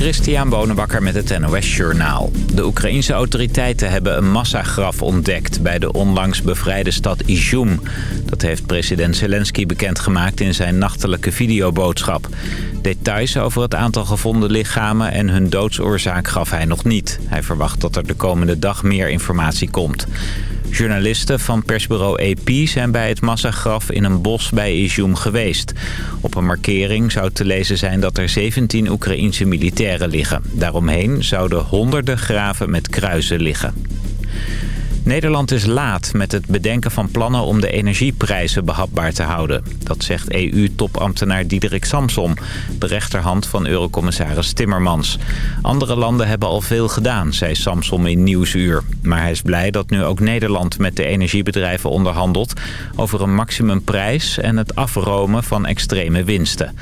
Christian Bonenbakker met het NOS Journaal. De Oekraïense autoriteiten hebben een massagraf ontdekt... bij de onlangs bevrijde stad Izum. Dat heeft president Zelensky bekendgemaakt in zijn nachtelijke videoboodschap. Details over het aantal gevonden lichamen en hun doodsoorzaak gaf hij nog niet. Hij verwacht dat er de komende dag meer informatie komt. Journalisten van persbureau AP zijn bij het massagraf in een bos bij Izum geweest. Op een markering zou te lezen zijn dat er 17 Oekraïense militairen liggen. Daaromheen zouden honderden graven met kruisen liggen. Nederland is laat met het bedenken van plannen om de energieprijzen behapbaar te houden. Dat zegt EU-topambtenaar Diederik Samsom, de rechterhand van eurocommissaris Timmermans. Andere landen hebben al veel gedaan, zei Samsom in Nieuwsuur. Maar hij is blij dat nu ook Nederland met de energiebedrijven onderhandelt... over een maximumprijs en het afromen van extreme winsten.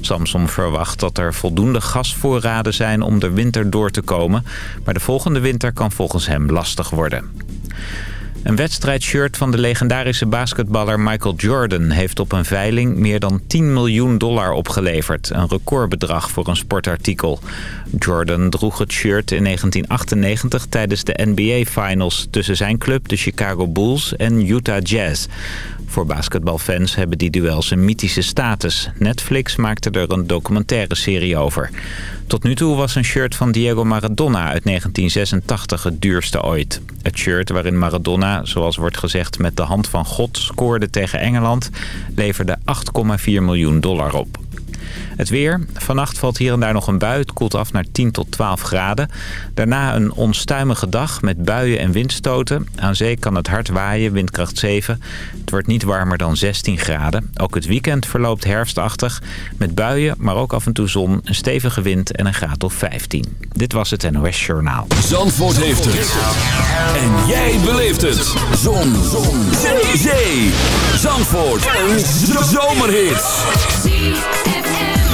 Samsom verwacht dat er voldoende gasvoorraden zijn om de winter door te komen... maar de volgende winter kan volgens hem lastig worden. Een wedstrijdshirt van de legendarische basketballer Michael Jordan... heeft op een veiling meer dan 10 miljoen dollar opgeleverd. Een recordbedrag voor een sportartikel. Jordan droeg het shirt in 1998 tijdens de NBA-finals... tussen zijn club, de Chicago Bulls, en Utah Jazz. Voor basketbalfans hebben die duels een mythische status. Netflix maakte er een documentaire serie over. Tot nu toe was een shirt van Diego Maradona uit 1986 het duurste ooit. Het shirt waarin Maradona, zoals wordt gezegd met de hand van God, scoorde tegen Engeland... leverde 8,4 miljoen dollar op. Het weer. Vannacht valt hier en daar nog een bui. Het koelt af naar 10 tot 12 graden. Daarna een onstuimige dag met buien en windstoten. Aan zee kan het hard waaien, windkracht 7. Het wordt niet warmer dan 16 graden. Ook het weekend verloopt herfstachtig. Met buien, maar ook af en toe zon, een stevige wind en een graad of 15. Dit was het NOS Journaal. Zandvoort heeft het. En jij beleeft het. Zon. zon. Zee. Zee. Zandvoort. Een zomerhit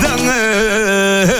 人哎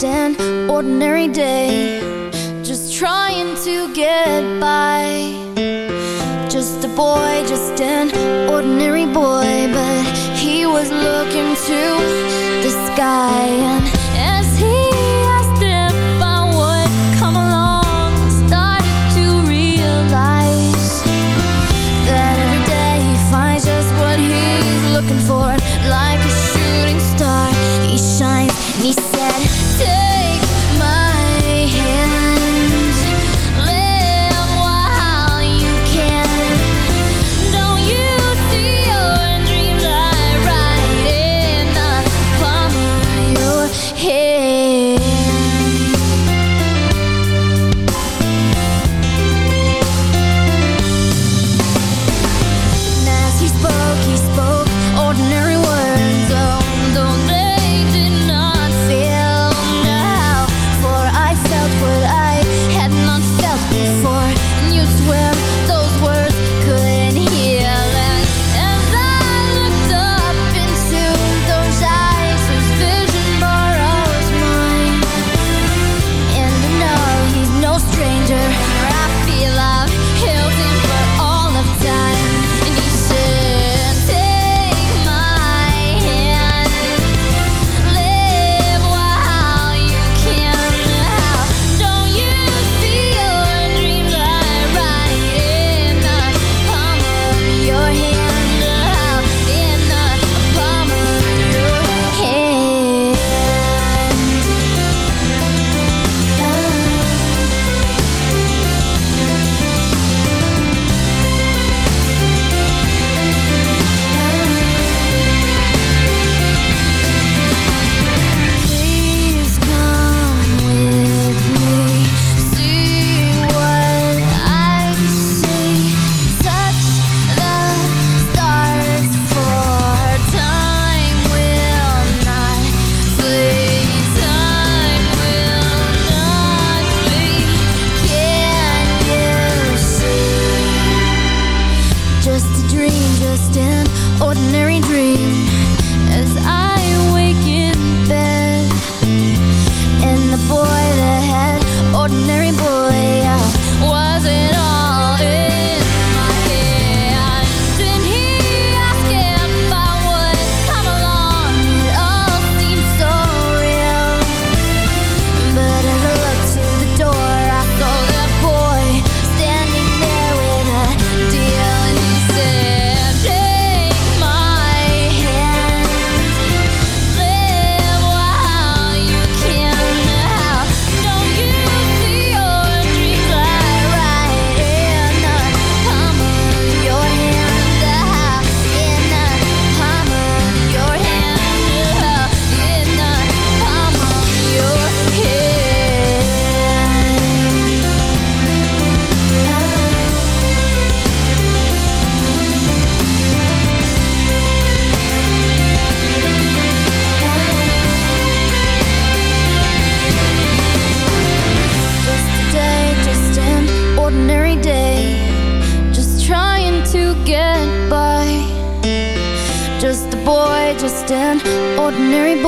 just an ordinary day Just trying to get by. Just a boy, just an ordinary boy But he was looking to the sky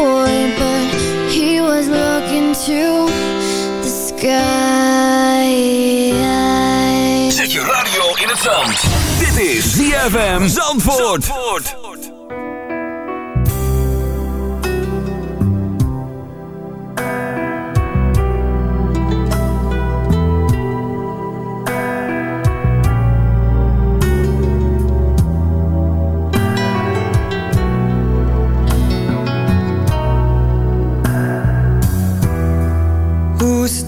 boy, but he was looking to the sky. Zet je radio in het zand. Dit is ZFM Zandvoort. Zandvoort.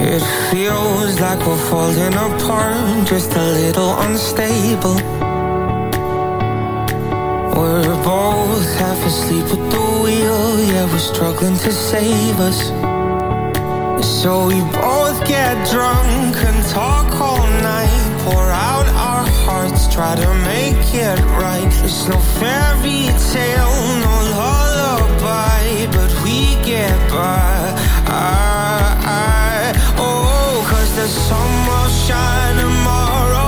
It feels like we're falling apart, just a little unstable. We're both half asleep at the wheel. Yeah, we're struggling to save us. So we both get drunk and talk all night. Pour out our hearts, try to make it right. It's no fairy tale, no lullaby But we get by. I, I, Oh, cause the sun will shine tomorrow.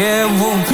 eu vou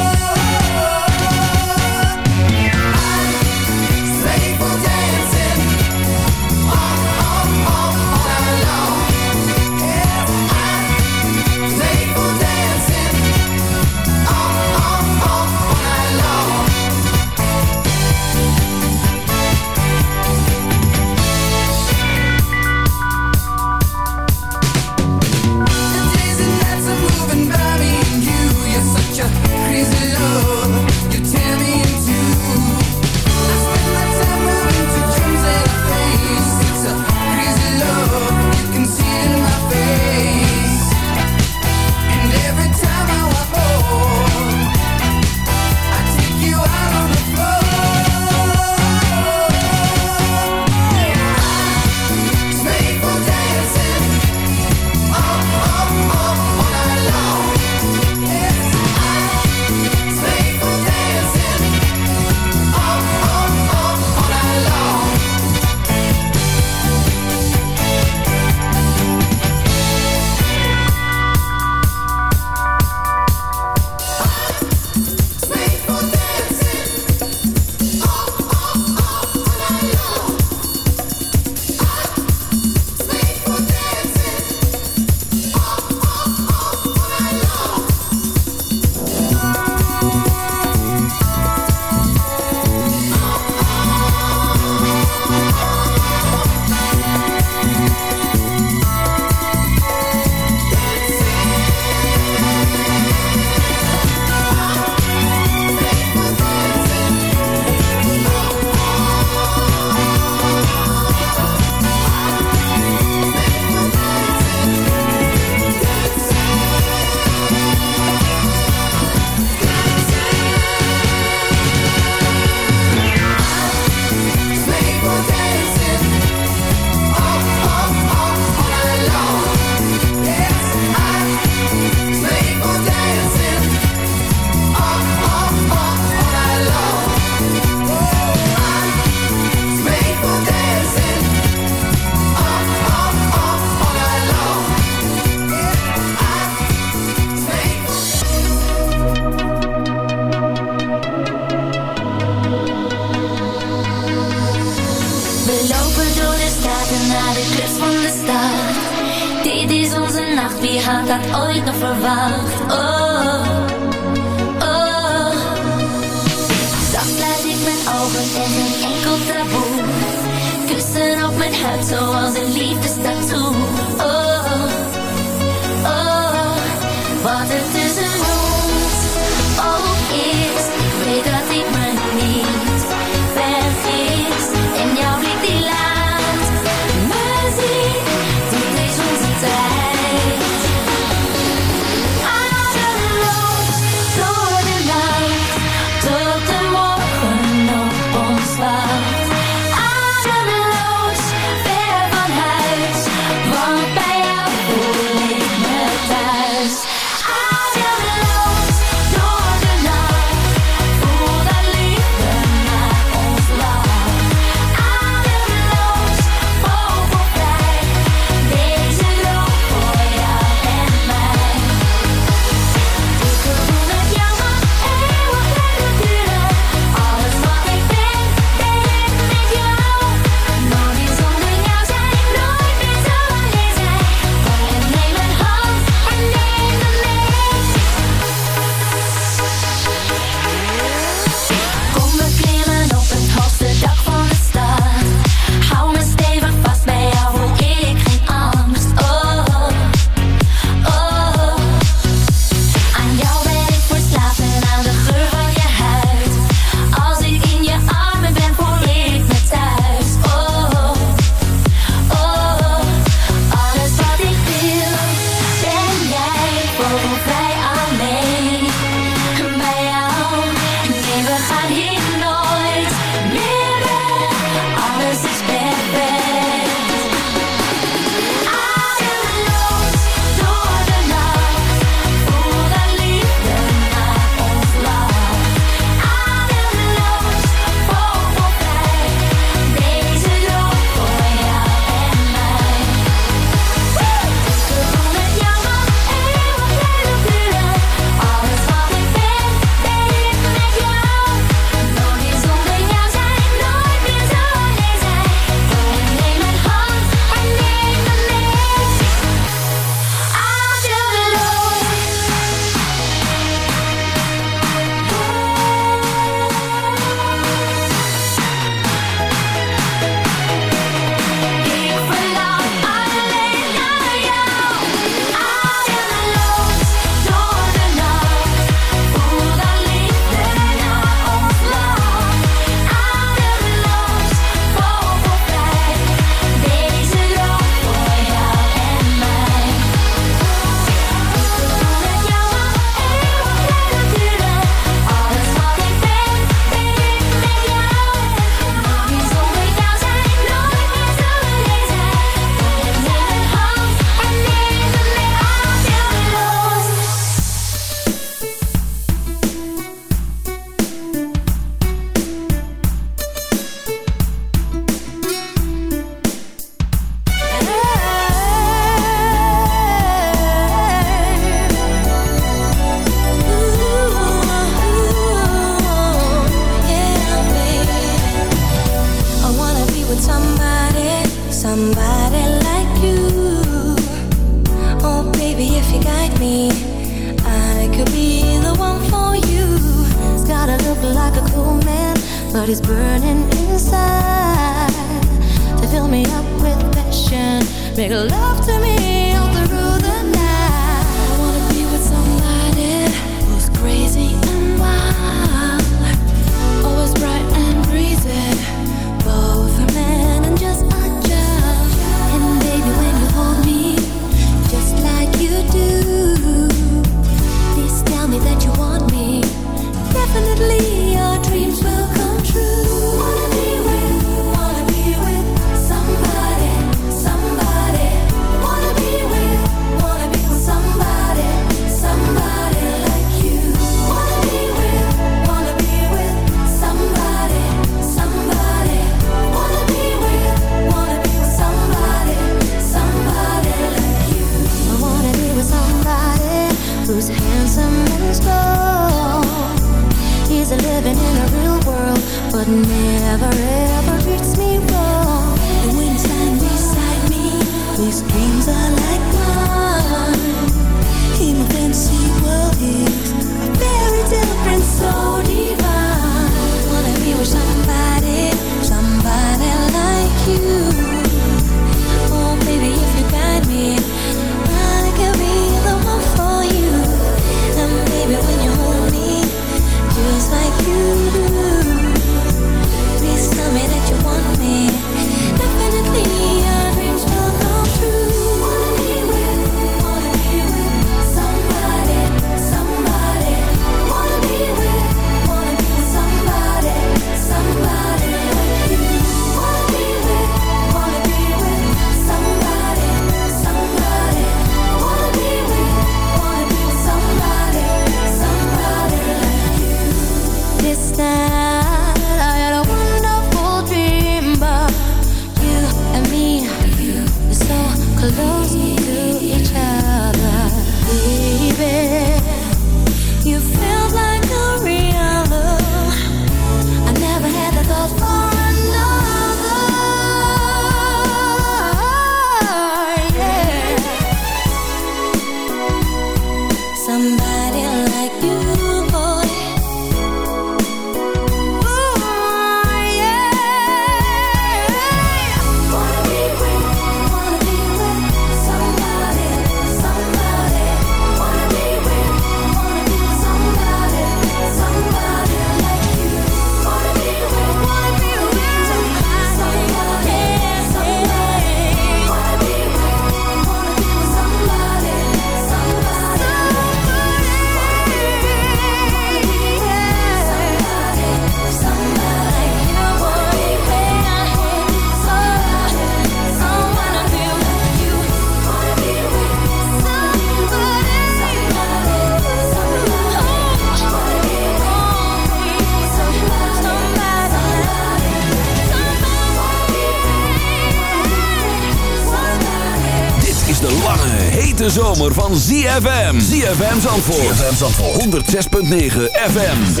Van ZFM. ZFM Zandvoort. ZFM Zandvoort. 106.9 FM.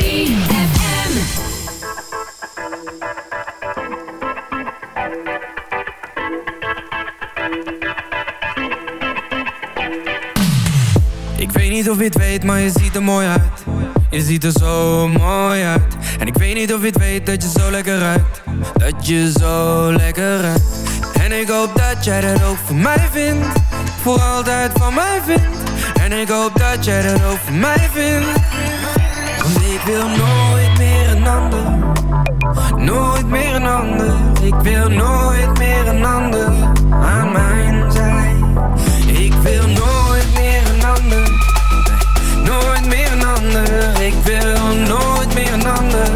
Ik weet niet of je het weet, maar je ziet er mooi uit Je ziet er zo mooi uit En ik weet niet of je het weet dat je zo lekker ruikt Dat je zo lekker ruikt En ik hoop dat jij dat ook voor mij vindt Voor altijd van mij vindt. En ik hoop dat jij dat ook voor mij vindt. Want ik wil nooit meer een ander. Nooit meer een ander. Ik wil nooit meer een ander Aan mijn zij. Ik wil nooit meer een ander. Nooit meer een ander. Ik wil nooit meer een ander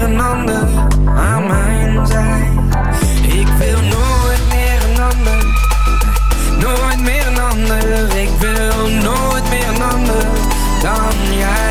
wil nooit meer een ander Dan jij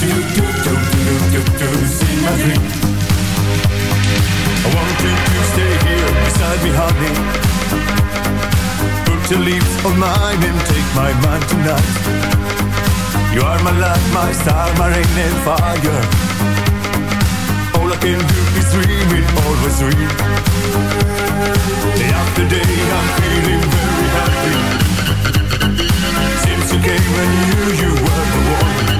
do do do do do do sing my dream. I want you to stay here beside me, honey. Put your lips on mine and take my mind tonight. You are my light, my star, my rain and fire. All I can do is dream it, always dream. After day, I'm feeling very happy. Since I knew you were the one.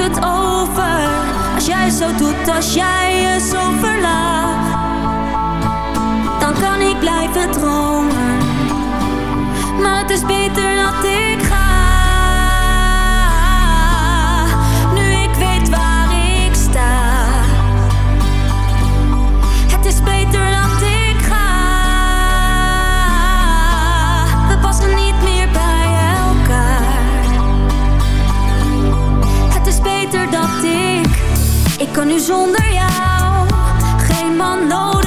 Het over. Als jij zo doet, als jij je zo verlaat. Dan kan ik blijven dromen, maar het is beter dat ik kan nu zonder jou. Geen man nodig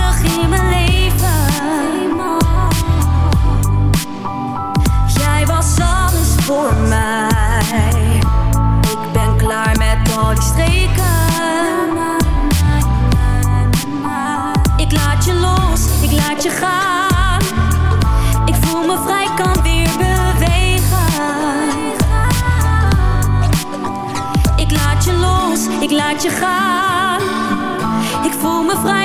je gaan. Ik voel me vrij.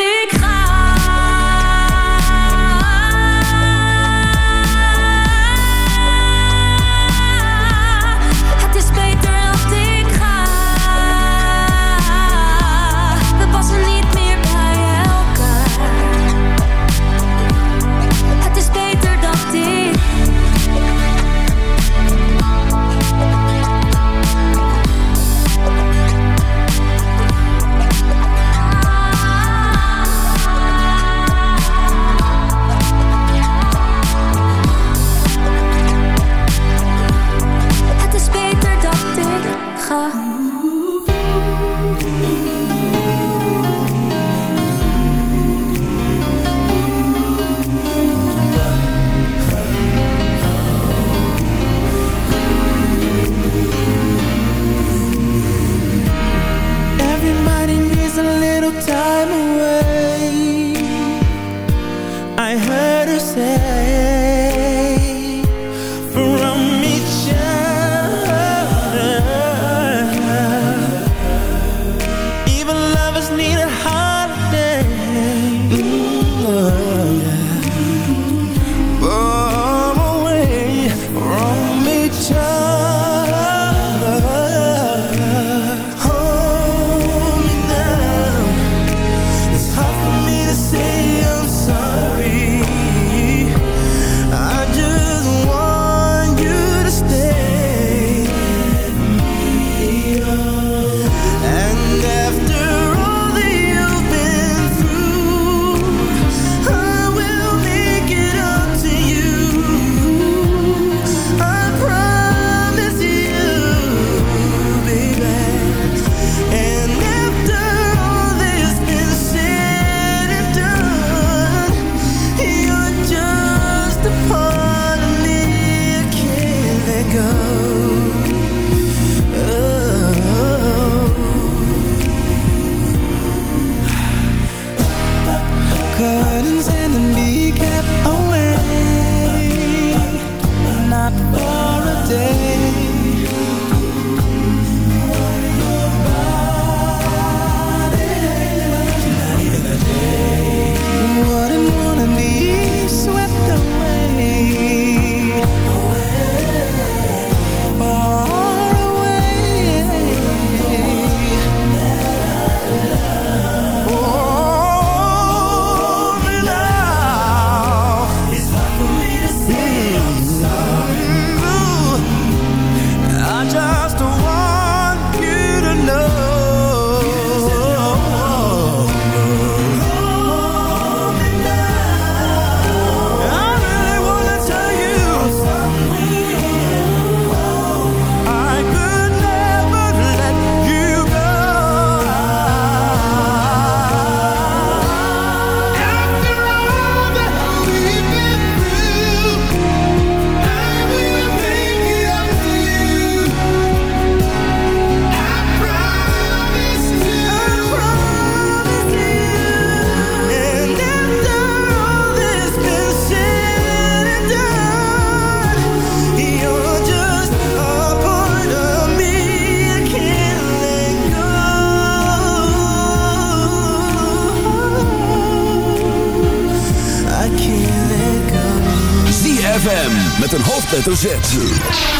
Het is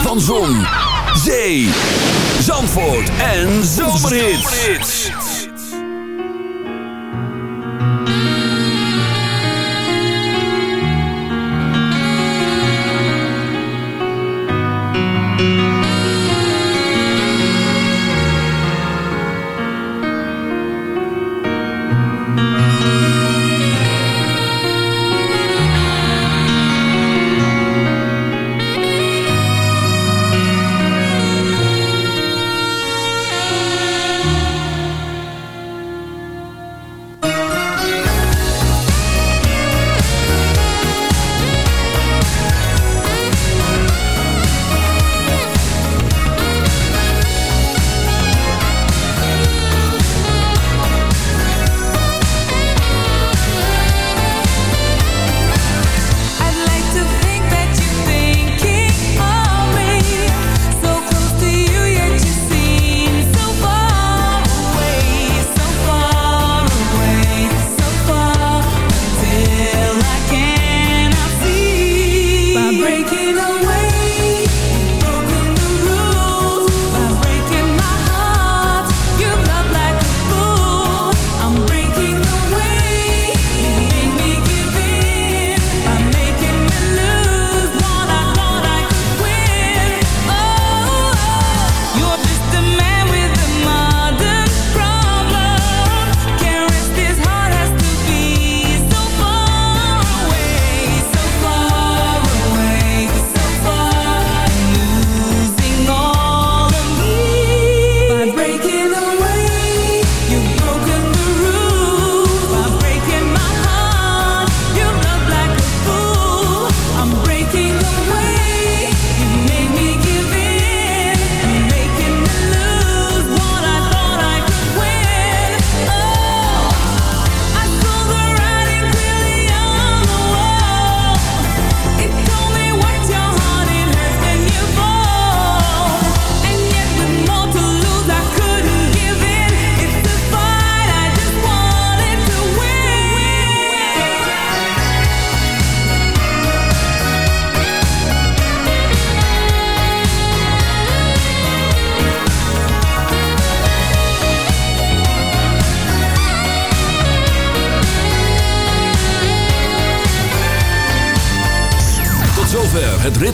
van zon,